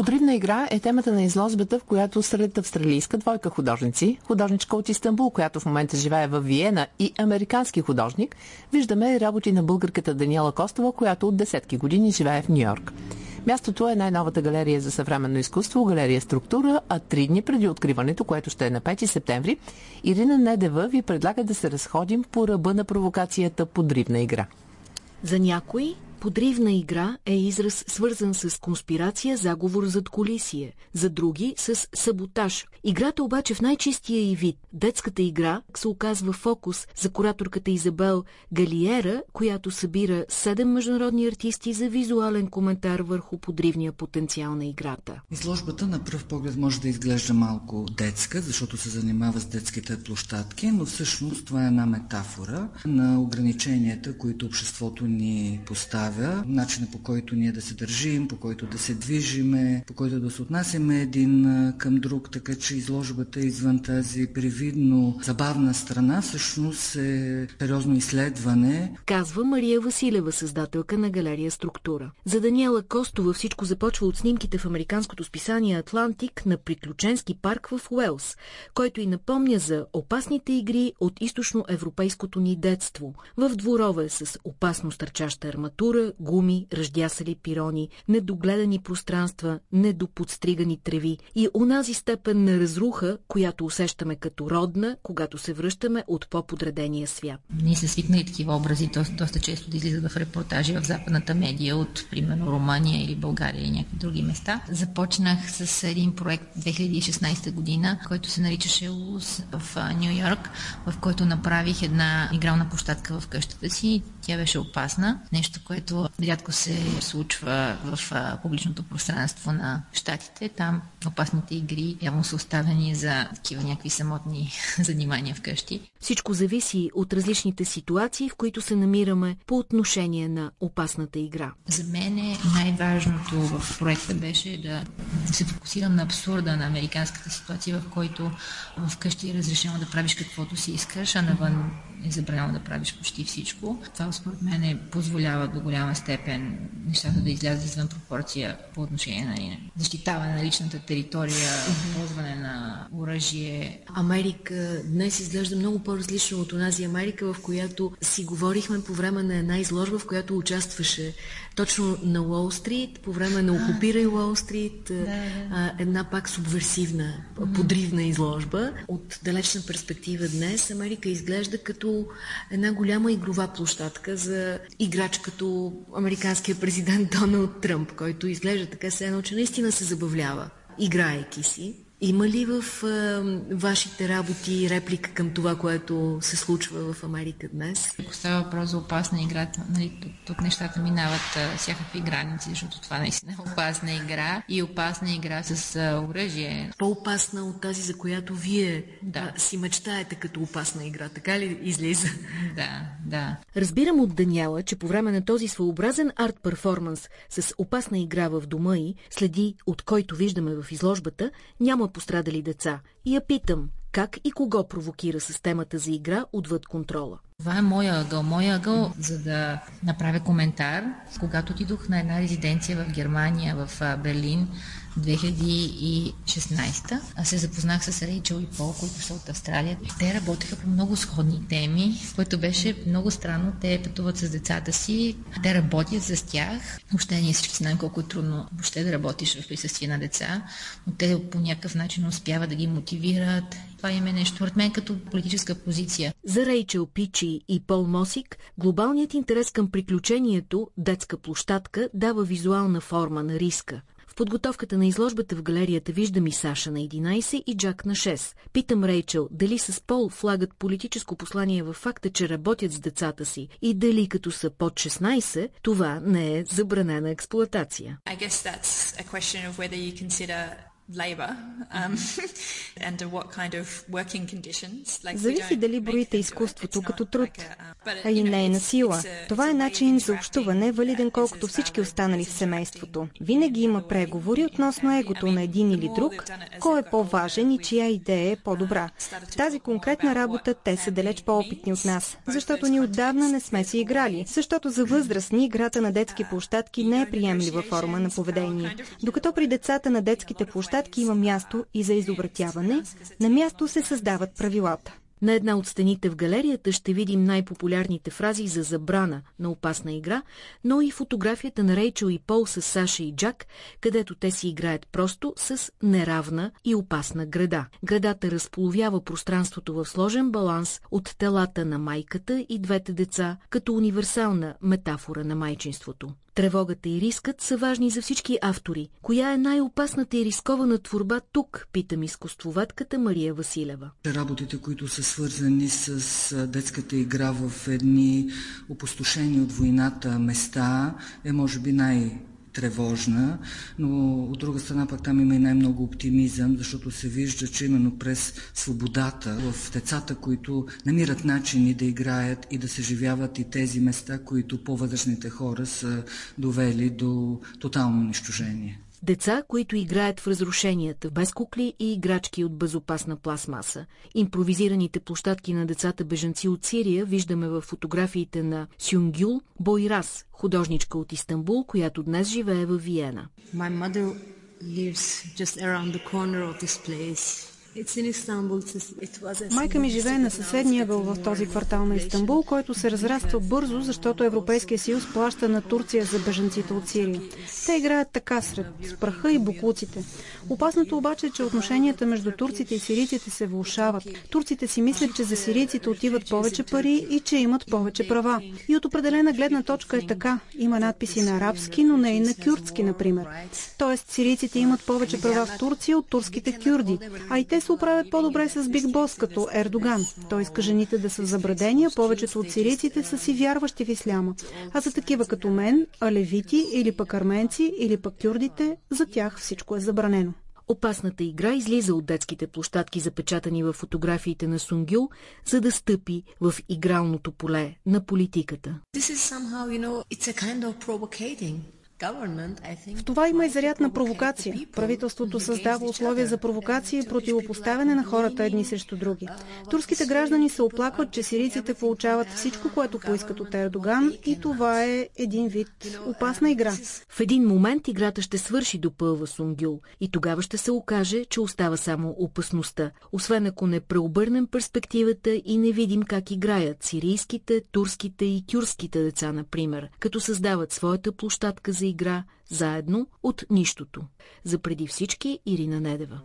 Подривна игра е темата на изложбата, в която сред австралийска двойка художници, художничка от Истанбул, която в момента живее в Виена и американски художник, виждаме работи на българката Даниела Костова, която от десетки години живее в Нью Йорк. Мястото е най-новата галерия за съвременно изкуство, галерия Структура, а три дни преди откриването, което ще е на 5 септември, Ирина Недева ви предлага да се разходим по ръба на провокацията подривна игра. За някои Подривна игра е израз свързан с конспирация, заговор зад колисие, за други с саботаж. Играта обаче в най-чистия и вид, детската игра, се оказва фокус за кураторката Изабел Галиера, която събира седем международни артисти за визуален коментар върху подривния потенциал на играта. Изложбата на пръв поглед може да изглежда малко детска, защото се занимава с детските площадки, но всъщност това е една метафора на ограниченията, които обществото ни поставя представя начина по който ние да се държим, по който да се движиме, по който да се отнасяме един към друг, така че изложбата извън тази привидно забавна страна всъщност е сериозно изследване. Казва Мария Василева, създателка на галерия Структура. За Даниела Костова всичко започва от снимките в американското списание Атлантик на приключенски парк в Уелс, който и напомня за опасните игри от източноевропейското ни детство. В дворове с опасно стърчаща арматура, култура, гуми, ръждясали пирони, недогледани пространства, недоподстригани треви и онази степен на разруха, която усещаме като родна, когато се връщаме от по-подредения свят. Ние са свикнали такива образи, доста, доста често да излизат в репортажи в западната медия от, примерно, Румъния или България или някакви други места. Започнах с един проект 2016 година, който се наричаше ЛУС в Нью Йорк, в който направих една игрална площадка в къщата си. Тя беше опасна, нещо, което което рядко се случва в а, публичното пространство на щатите. Там опасните игри явно са оставени за такива някакви самотни занимания вкъщи. Всичко зависи от различните ситуации, в които се намираме по отношение на опасната игра. За мен е най-важното в проекта беше да се фокусирам на абсурда на американската ситуация, в който вкъщи е разрешено да правиш каквото си искаш, а навън е забранено да правиш почти всичко. Това според мен позволява до голяма степен нещата да излязат извън пропорция по отношение на нали, защитаване на личната територия, ползване на оръжие. Америка днес изглежда много по-различно от онази Америка, в която си говорихме по време на една изложба, в която участваше точно на Уолл Стрит, по време на Окупирай Уолл Стрит, да. една пак субверсивна, подривна изложба. От далечна перспектива днес Америка изглежда като една голяма игрова площадка за играч като американския президент Доналд Тръмп, който изглежда така се едно, че наистина се забавлява, играейки си. Има ли в а, вашите работи реплика към това, което се случва в Америка днес? Ако става въпрос за опасна игра, нали, тук, тук нещата минават а, всякакви граници, защото това наистина е опасна игра и опасна игра с а, оръжие. По-опасна от тази, за която вие да. а, си мечтаете като опасна игра, така ли излиза? Да, да. Разбирам от Даниела, че по време на този своеобразен арт-перформанс с опасна игра в дома й, следи от който виждаме в изложбата, няма пострадали деца и я питам как и кого провокира системата за игра отвъд контрола. Това е моя ъгъл. Моя ъгъл, за да направя коментар. Когато отидох на една резиденция в Германия, в Берлин, 2016 аз се запознах с Рейчел и Пол, които са от Австралия. Те работеха по много сходни теми, което беше много странно. Те пътуват с децата си, те работят с тях. Въобще ние всички знаем колко е трудно въобще да работиш в присъствие на деца, но те по някакъв начин успяват да ги мотивират. Това им е нещо от мен като политическа позиция. За Рейчел Пичи и Пол Мосик, глобалният интерес към приключението детска площадка дава визуална форма на риска. В подготовката на изложбата в галерията виждам и Саша на 11 и Джак на 6. Питам Рейчел дали с Пол флагат политическо послание във факта, че работят с децата си и дали като са под 16, това не е забранена експлуатация. Um, Зависи дали броите изкуството като труд, а и не е на сила. Това е начин за общуване, валиден колкото всички останали в семейството. Винаги има преговори относно егото на един или друг, кой е по-важен и чия идея е по-добра. В тази конкретна работа те са далеч по-опитни от нас, защото ни отдавна не сме си играли, защото за възрастни играта на детски площадки не е приемлива форма на поведение. Докато при децата на детските площадки има място и за изобретяване, на място се създават правилата. На една от стените в галерията ще видим най-популярните фрази за забрана на опасна игра, но и фотографията на Рейчел и Пол с Саша и Джак, където те си играят просто с неравна и опасна града. Градата разполовява пространството в сложен баланс от телата на майката и двете деца, като универсална метафора на майчинството. Тревогата и рискът са важни за всички автори. Коя е най-опасната и рискована творба тук, питам изкуствоватката Мария Василева. Работите, които са свързани с детската игра в едни опустошени от войната места, е може би най- тревожна, но от друга страна пък там има и най-много оптимизъм, защото се вижда, че именно през свободата в децата, които намират начини да играят и да се живяват и тези места, които по-възрастните хора са довели до тотално унищожение. Деца, които играят в разрушенията, без кукли и играчки от безопасна пластмаса. Импровизираните площадки на децата бежанци от Сирия виждаме в фотографиите на Сюнгюл Бойрас, художничка от Истанбул, която днес живее в Виена. My mother lives just around the corner of this place. Майка ми живее на съседния въл в този квартал на Истанбул, който се разраства бързо, защото Европейския съюз плаща на Турция за бежанците от Сирия. Те играят така сред праха и буклуците. Опасното обаче е, че отношенията между турците и сирийците се влушават. Турците си мислят, че за сирийците отиват повече пари и че имат повече права. И от определена гледна точка е така. Има надписи на арабски, но не и на кюрдски, например. Тоест, сирийците имат повече права в Турция от турските кюрди, а и те се оправят по-добре с Биг Бос, като Ердоган. Той иска жените да са забрадени, а повечето от сирийците са си вярващи в исляма. А за такива като мен, алевити или пък арменци или пък кюрдите, за тях всичко е забранено. Опасната игра излиза от детските площадки, запечатани в фотографиите на Сунгюл, за да стъпи в игралното поле на политиката. В това има и заряд на провокация. Правителството създава условия за провокация и противопоставяне на хората едни срещу други. Турските граждани се оплакват, че сирийците получават всичко, което поискат от Ердоган и това е един вид опасна игра. В един момент играта ще свърши, допълва Сунгюл, и тогава ще се окаже, че остава само опасността, освен ако не преобърнем перспективата и не видим как играят сирийските, турските и кюрските деца, например, като създават своята площадка за игра заедно от нищото. За преди всички Ирина Недева.